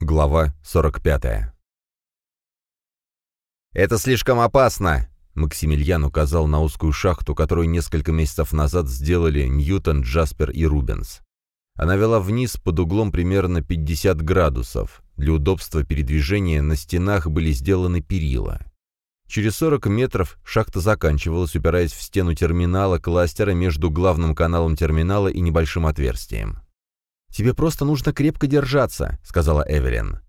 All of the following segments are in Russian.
Глава 45. «Это слишком опасно!» Максимилиан указал на узкую шахту, которую несколько месяцев назад сделали Ньютон, Джаспер и Рубенс. Она вела вниз под углом примерно 50 градусов. Для удобства передвижения на стенах были сделаны перила. Через 40 метров шахта заканчивалась, упираясь в стену терминала кластера между главным каналом терминала и небольшим отверстием. «Тебе просто нужно крепко держаться», — сказала Эвелин.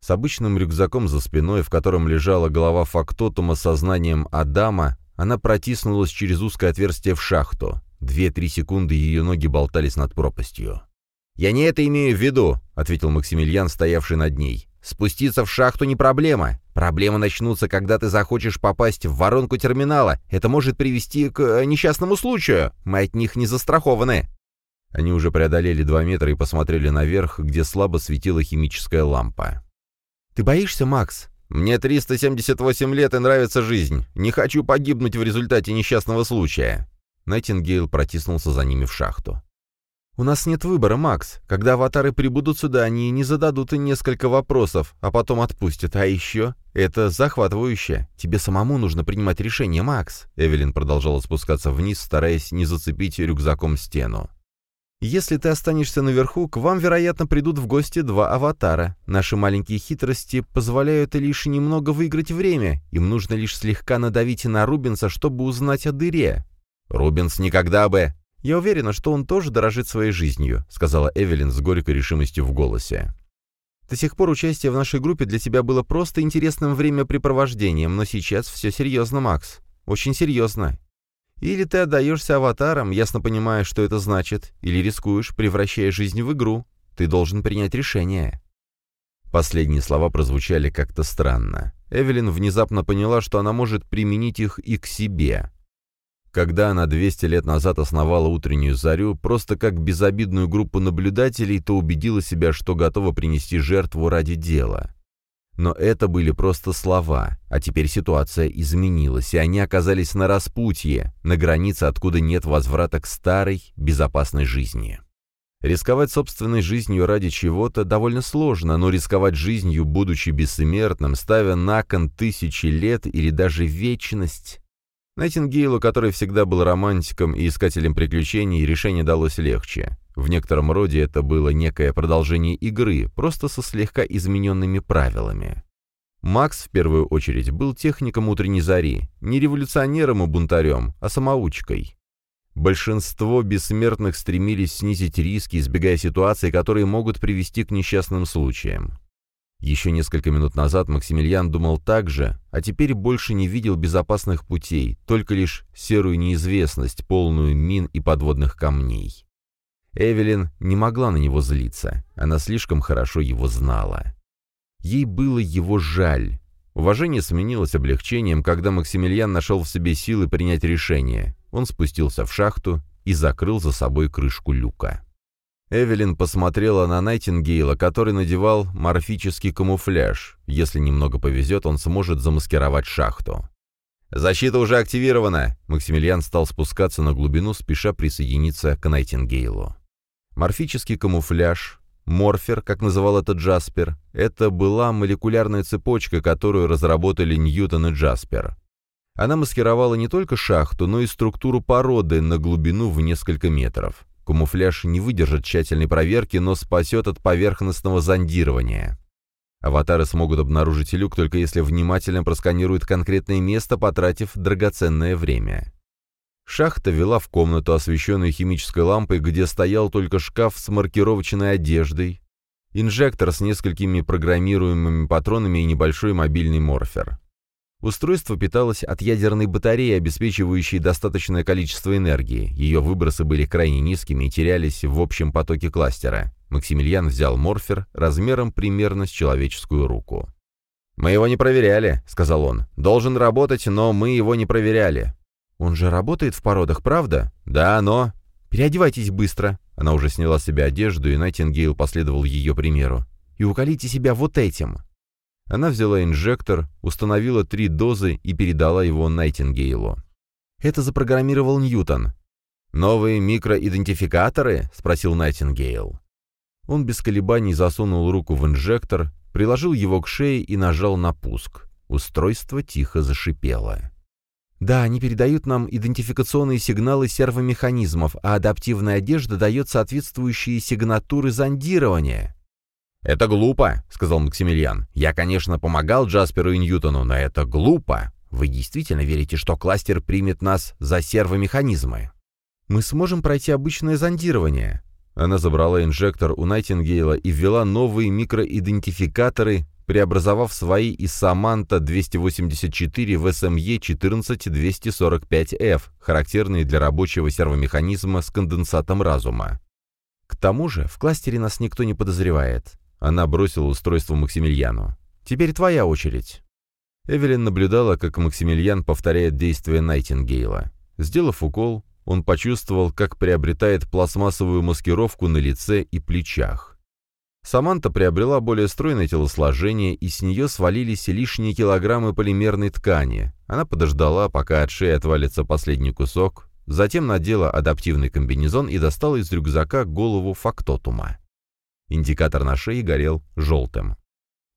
С обычным рюкзаком за спиной, в котором лежала голова фактотума со знанием Адама, она протиснулась через узкое отверстие в шахту. Две-три секунды ее ноги болтались над пропастью. «Я не это имею в виду», — ответил Максимилиан, стоявший над ней. «Спуститься в шахту не проблема. Проблемы начнутся, когда ты захочешь попасть в воронку терминала. Это может привести к э, несчастному случаю. Мы от них не застрахованы». Они уже преодолели два метра и посмотрели наверх, где слабо светила химическая лампа. «Ты боишься, Макс?» «Мне 378 лет и нравится жизнь. Не хочу погибнуть в результате несчастного случая». Найтингейл протиснулся за ними в шахту. «У нас нет выбора, Макс. Когда аватары прибудут сюда, они не зададут и несколько вопросов, а потом отпустят. А еще это захватывающе. Тебе самому нужно принимать решение, Макс». Эвелин продолжала спускаться вниз, стараясь не зацепить рюкзаком стену. Если ты останешься наверху, к вам, вероятно, придут в гости два аватара. Наши маленькие хитрости позволяют лишь немного выиграть время. Им нужно лишь слегка надавить на Рубинса, чтобы узнать о дыре. Рубинс никогда бы... «Я уверена, что он тоже дорожит своей жизнью», — сказала Эвелин с горькой решимостью в голосе. «До сих пор участие в нашей группе для тебя было просто интересным времяпрепровождением, но сейчас все серьезно, Макс. Очень серьезно. Или ты отдаешься аватарам, ясно понимая, что это значит, или рискуешь, превращая жизнь в игру. Ты должен принять решение». Последние слова прозвучали как-то странно. Эвелин внезапно поняла, что она может применить их и к себе. Когда она 200 лет назад основала утреннюю зарю, просто как безобидную группу наблюдателей, то убедила себя, что готова принести жертву ради дела. Но это были просто слова, а теперь ситуация изменилась, и они оказались на распутье, на границе, откуда нет возврата к старой, безопасной жизни. Рисковать собственной жизнью ради чего-то довольно сложно, но рисковать жизнью, будучи бессмертным, ставя на кон тысячи лет или даже вечность... Найтингейлу, который всегда был романтиком и искателем приключений, решение далось легче. В некотором роде это было некое продолжение игры, просто со слегка измененными правилами. Макс, в первую очередь, был техником утренней зари, не революционером и бунтарем, а самоучкой. Большинство бессмертных стремились снизить риски, избегая ситуаций, которые могут привести к несчастным случаям. Еще несколько минут назад Максимилиан думал так же, а теперь больше не видел безопасных путей, только лишь серую неизвестность, полную мин и подводных камней. Эвелин не могла на него злиться, она слишком хорошо его знала. Ей было его жаль. Уважение сменилось облегчением, когда Максимилиан нашел в себе силы принять решение. Он спустился в шахту и закрыл за собой крышку люка. Эвелин посмотрела на Найтингейла, который надевал морфический камуфляж. Если немного повезет, он сможет замаскировать шахту. «Защита уже активирована!» Максимилиан стал спускаться на глубину, спеша присоединиться к Найтингейлу. Морфический камуфляж, морфер, как называл это Джаспер, это была молекулярная цепочка, которую разработали Ньютон и Джаспер. Она маскировала не только шахту, но и структуру породы на глубину в несколько метров. Камуфляж не выдержит тщательной проверки, но спасет от поверхностного зондирования. Аватары смогут обнаружить люк только если внимательно просканируют конкретное место, потратив драгоценное время. Шахта вела в комнату, освещенную химической лампой, где стоял только шкаф с маркировочной одеждой, инжектор с несколькими программируемыми патронами и небольшой мобильный морфер. Устройство питалось от ядерной батареи, обеспечивающей достаточное количество энергии. Ее выбросы были крайне низкими и терялись в общем потоке кластера. Максимилиан взял морфер размером примерно с человеческую руку. «Мы его не проверяли», — сказал он. «Должен работать, но мы его не проверяли. «Он же работает в породах, правда?» «Да, но...» «Переодевайтесь быстро!» Она уже сняла с себя одежду, и Найтингейл последовал ее примеру. «И уколите себя вот этим!» Она взяла инжектор, установила три дозы и передала его Найтингейлу. «Это запрограммировал Ньютон». «Новые микроидентификаторы?» — спросил Найтингейл. Он без колебаний засунул руку в инжектор, приложил его к шее и нажал на пуск. Устройство тихо зашипело. Да, они передают нам идентификационные сигналы сервомеханизмов, а адаптивная одежда дает соответствующие сигнатуры зондирования. «Это глупо», — сказал Максимилиан. «Я, конечно, помогал Джасперу и Ньютону, но это глупо. Вы действительно верите, что кластер примет нас за сервомеханизмы?» «Мы сможем пройти обычное зондирование». Она забрала инжектор у Найтингейла и ввела новые микроидентификаторы, преобразовав свои из Саманта 284 в SME 14245F, характерные для рабочего сервомеханизма с конденсатом разума. К тому же в кластере нас никто не подозревает. Она бросила устройство Максимилиану. «Теперь твоя очередь». Эвелин наблюдала, как Максимилиан повторяет действия Найтингейла. Сделав укол, он почувствовал, как приобретает пластмассовую маскировку на лице и плечах. Саманта приобрела более стройное телосложение, и с нее свалились лишние килограммы полимерной ткани. Она подождала, пока от шеи отвалится последний кусок, затем надела адаптивный комбинезон и достала из рюкзака голову фактотума. Индикатор на шее горел желтым.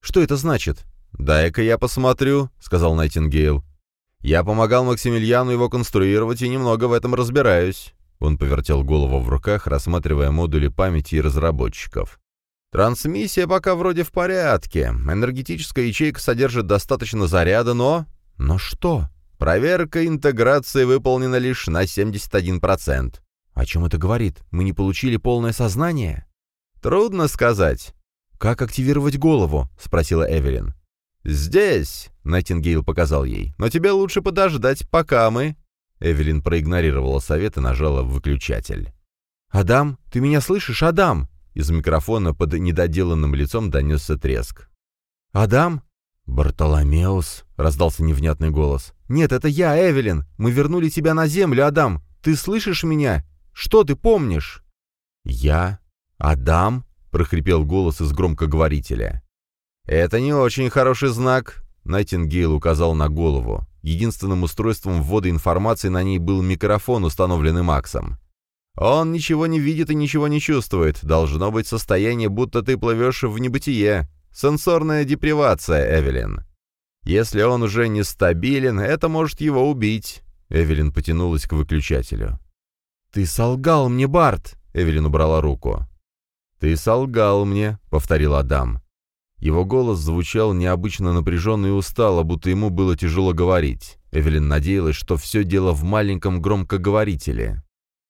«Что это значит?» «Дай-ка я посмотрю», — сказал Найтингейл. «Я помогал Максимилиану его конструировать и немного в этом разбираюсь». Он повертел голову в руках, рассматривая модули памяти и разработчиков. «Трансмиссия пока вроде в порядке. Энергетическая ячейка содержит достаточно заряда, но...» «Но что?» «Проверка интеграции выполнена лишь на 71%. «О чем это говорит? Мы не получили полное сознание?» «Трудно сказать». «Как активировать голову?» — спросила Эвелин. «Здесь», — Найтингейл показал ей, — «но тебе лучше подождать, пока мы...» Эвелин проигнорировала совет и нажала выключатель. «Адам, ты меня слышишь, Адам?» Из микрофона под недоделанным лицом донесся треск. «Адам?» «Бартоломеус», — раздался невнятный голос. «Нет, это я, Эвелин. Мы вернули тебя на землю, Адам. Ты слышишь меня? Что ты помнишь?» «Я? Адам?» — прохрипел голос из громкоговорителя. «Это не очень хороший знак», — Найтингейл указал на голову. Единственным устройством ввода информации на ней был микрофон, установленный Максом. «Он ничего не видит и ничего не чувствует. Должно быть состояние, будто ты плывешь в небытие. Сенсорная депривация, Эвелин. Если он уже нестабилен, это может его убить». Эвелин потянулась к выключателю. «Ты солгал мне, Барт!» — Эвелин убрала руку. «Ты солгал мне», — повторил Адам. Его голос звучал необычно напряженно и устало, будто ему было тяжело говорить. Эвелин надеялась, что все дело в маленьком громкоговорителе.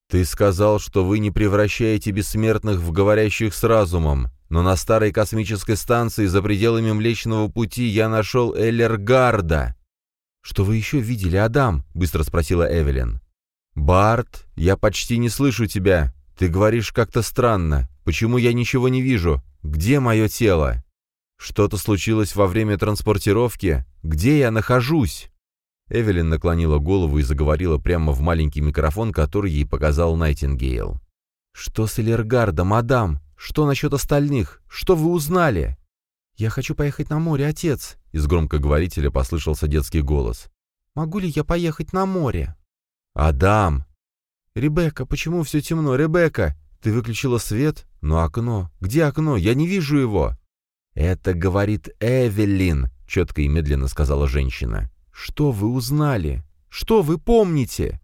«Ты сказал, что вы не превращаете бессмертных в говорящих с разумом, но на старой космической станции за пределами Млечного Пути я нашел Эллергарда». «Что вы еще видели, Адам?» — быстро спросила Эвелин. «Барт, я почти не слышу тебя. Ты говоришь как-то странно. Почему я ничего не вижу? Где мое тело?» «Что-то случилось во время транспортировки? Где я нахожусь?» Эвелин наклонила голову и заговорила прямо в маленький микрофон, который ей показал Найтингейл. «Что с Элергардом, мадам? Что насчет остальных? Что вы узнали?» «Я хочу поехать на море, отец», — из громкоговорителя послышался детский голос. «Могу ли я поехать на море?» «Адам!» «Ребекка, почему все темно? Ребекка, ты выключила свет? Но окно? Где окно? Я не вижу его!» «Это говорит Эвелин», — четко и медленно сказала женщина. «Что вы узнали? Что вы помните?»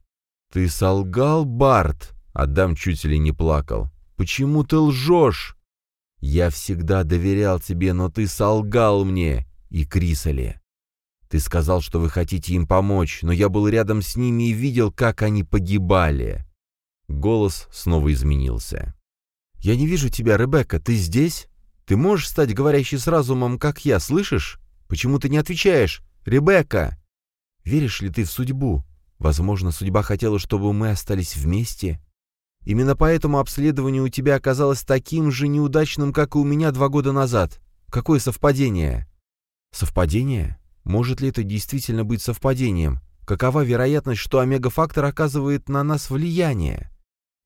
«Ты солгал, Барт?» — Адам чуть ли не плакал. «Почему ты лжешь?» «Я всегда доверял тебе, но ты солгал мне и Крисоле. Ты сказал, что вы хотите им помочь, но я был рядом с ними и видел, как они погибали». Голос снова изменился. «Я не вижу тебя, Ребекка, ты здесь?» Ты можешь стать говорящей с разумом, как я, слышишь? Почему ты не отвечаешь? Ребекка! Веришь ли ты в судьбу? Возможно, судьба хотела, чтобы мы остались вместе. Именно поэтому обследование у тебя оказалось таким же неудачным, как и у меня два года назад. Какое совпадение? Совпадение? Может ли это действительно быть совпадением? Какова вероятность, что омега-фактор оказывает на нас влияние?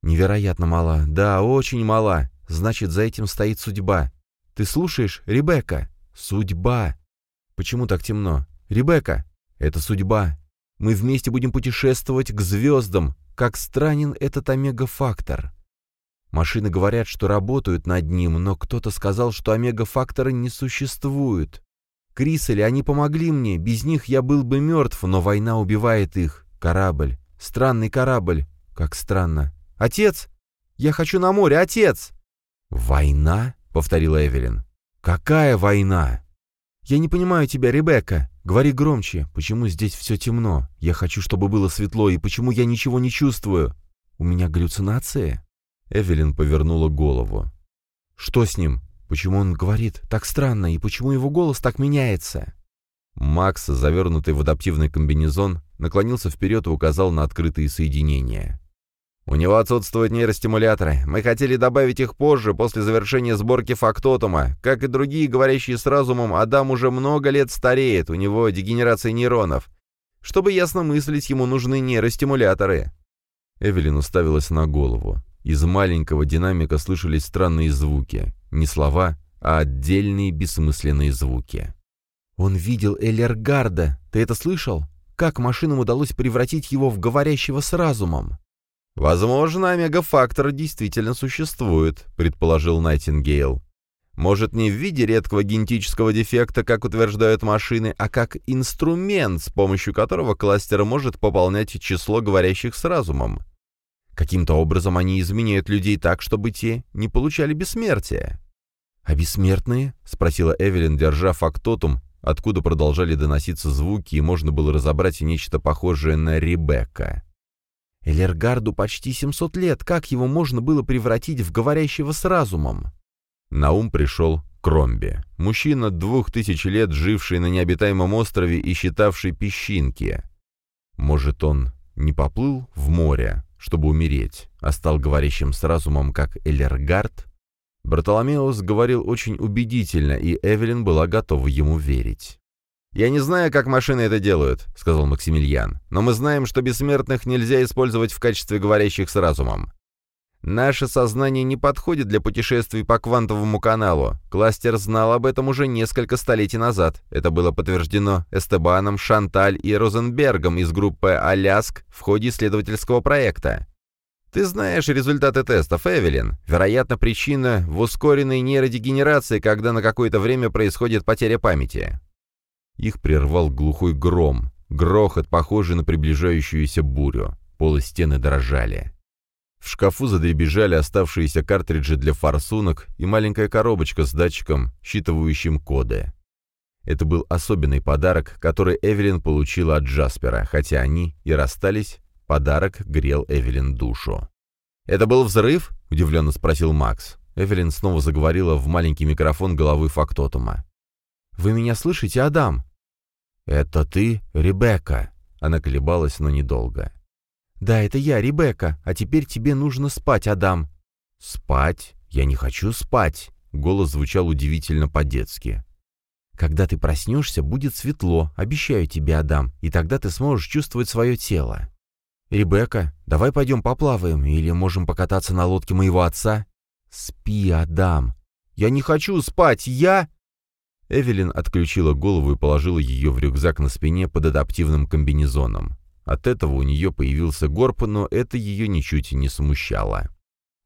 Невероятно мала. Да, очень мала. Значит, за этим стоит судьба. Ты слушаешь, Ребекка? Судьба. Почему так темно? Ребекка, это судьба. Мы вместе будем путешествовать к звездам, как странен этот омега-фактор. Машины говорят, что работают над ним, но кто-то сказал, что омега-фактора не существует. Крисели, они помогли мне, без них я был бы мертв, но война убивает их. Корабль. Странный корабль. Как странно. Отец! Я хочу на море, отец!» «Война?» — повторила Эвелин. «Какая война?» «Я не понимаю тебя, Ребекка. Говори громче. Почему здесь все темно? Я хочу, чтобы было светло, и почему я ничего не чувствую? У меня галлюцинации?» Эвелин повернула голову. «Что с ним? Почему он говорит так странно, и почему его голос так меняется?» Макс, завернутый в адаптивный комбинезон, наклонился вперед и указал на открытые соединения. У него отсутствуют нейростимуляторы. Мы хотели добавить их позже, после завершения сборки фактотума. Как и другие, говорящие с разумом, Адам уже много лет стареет, у него дегенерация нейронов. Чтобы ясно мыслить, ему нужны нейростимуляторы». Эвелин уставилась на голову. Из маленького динамика слышались странные звуки. Не слова, а отдельные бессмысленные звуки. «Он видел Элергарда. Ты это слышал? Как машинам удалось превратить его в говорящего с разумом?» «Возможно, омега-фактор действительно существует», — предположил Найтингейл. «Может, не в виде редкого генетического дефекта, как утверждают машины, а как инструмент, с помощью которого кластер может пополнять число говорящих с разумом. Каким-то образом они изменяют людей так, чтобы те не получали бессмертия». «А бессмертные?» — спросила Эвелин, держа фактотум, откуда продолжали доноситься звуки, и можно было разобрать нечто похожее на Ребекка. Элергарду почти 700 лет, как его можно было превратить в говорящего с разумом? На ум пришел Кромби, мужчина двух тысяч лет, живший на необитаемом острове и считавший песчинки. Может, он не поплыл в море, чтобы умереть, а стал говорящим с разумом, как Элергард? Бартоломеус говорил очень убедительно, и Эвелин была готова ему верить. «Я не знаю, как машины это делают», — сказал Максимилиан, «но мы знаем, что бессмертных нельзя использовать в качестве говорящих с разумом. Наше сознание не подходит для путешествий по квантовому каналу. Кластер знал об этом уже несколько столетий назад. Это было подтверждено Эстебаном, Шанталь и Розенбергом из группы «Аляск» в ходе исследовательского проекта. Ты знаешь результаты тестов, Эвелин. Вероятно, причина в ускоренной нейродегенерации, когда на какое-то время происходит потеря памяти. Их прервал глухой гром, грохот, похожий на приближающуюся бурю. Полы стены дрожали. В шкафу задребежали оставшиеся картриджи для форсунок и маленькая коробочка с датчиком, считывающим коды. Это был особенный подарок, который Эвелин получила от Джаспера, хотя они и расстались, подарок грел Эвелин душу. «Это был взрыв?» — удивленно спросил Макс. Эвелин снова заговорила в маленький микрофон головы фактотума. «Вы меня слышите, Адам?» «Это ты, Ребекка?» Она колебалась, но недолго. «Да, это я, Ребекка, а теперь тебе нужно спать, Адам». «Спать? Я не хочу спать!» Голос звучал удивительно по-детски. «Когда ты проснешься, будет светло, обещаю тебе, Адам, и тогда ты сможешь чувствовать свое тело». «Ребекка, давай пойдем поплаваем, или можем покататься на лодке моего отца?» «Спи, Адам». «Я не хочу спать, я...» Эвелин отключила голову и положила ее в рюкзак на спине под адаптивным комбинезоном. От этого у нее появился горб, но это ее ничуть не смущало.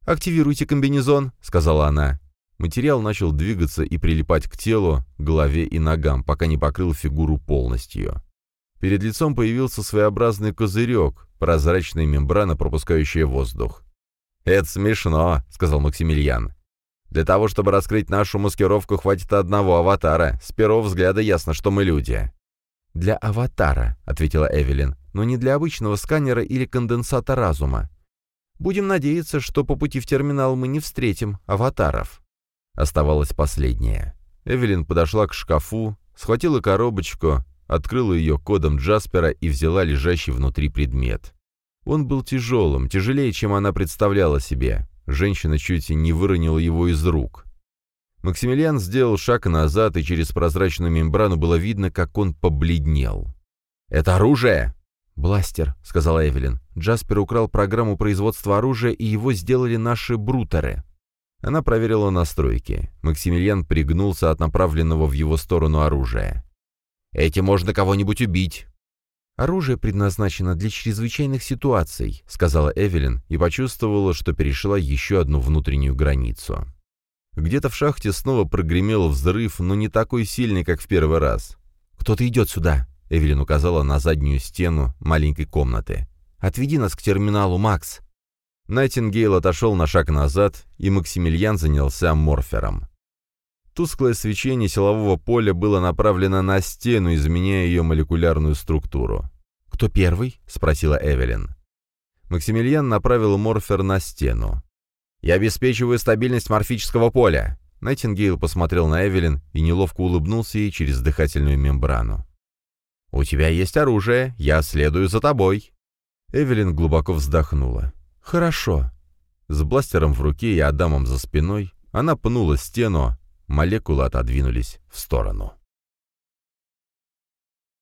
«Активируйте комбинезон», — сказала она. Материал начал двигаться и прилипать к телу, голове и ногам, пока не покрыл фигуру полностью. Перед лицом появился своеобразный козырек, прозрачная мембрана, пропускающая воздух. «Это смешно», — сказал Максимилиан. Для того, чтобы раскрыть нашу маскировку, хватит одного аватара. С первого взгляда ясно, что мы люди». «Для аватара», — ответила Эвелин, «но не для обычного сканера или конденсата разума. Будем надеяться, что по пути в терминал мы не встретим аватаров». Оставалось последнее. Эвелин подошла к шкафу, схватила коробочку, открыла ее кодом Джаспера и взяла лежащий внутри предмет. Он был тяжелым, тяжелее, чем она представляла себе. Женщина чуть не выронила его из рук. Максимилиан сделал шаг назад, и через прозрачную мембрану было видно, как он побледнел. «Это оружие!» «Бластер», — сказала Эвелин. «Джаспер украл программу производства оружия, и его сделали наши брутеры». Она проверила настройки. Максимилиан пригнулся от направленного в его сторону оружия. «Этим можно кого-нибудь убить». «Оружие предназначено для чрезвычайных ситуаций», — сказала Эвелин и почувствовала, что перешла еще одну внутреннюю границу. Где-то в шахте снова прогремел взрыв, но не такой сильный, как в первый раз. «Кто-то идет сюда», — Эвелин указала на заднюю стену маленькой комнаты. «Отведи нас к терминалу, Макс». Найтингейл отошел на шаг назад, и Максимилиан занялся морфером. Тусклое свечение силового поля было направлено на стену, изменяя ее молекулярную структуру. «Кто первый?» — спросила Эвелин. Максимилиан направил морфер на стену. «Я обеспечиваю стабильность морфического поля!» Найтингейл посмотрел на Эвелин и неловко улыбнулся ей через дыхательную мембрану. «У тебя есть оружие, я следую за тобой!» Эвелин глубоко вздохнула. «Хорошо». С бластером в руке и Адамом за спиной она пнула стену, молекулы отодвинулись в сторону.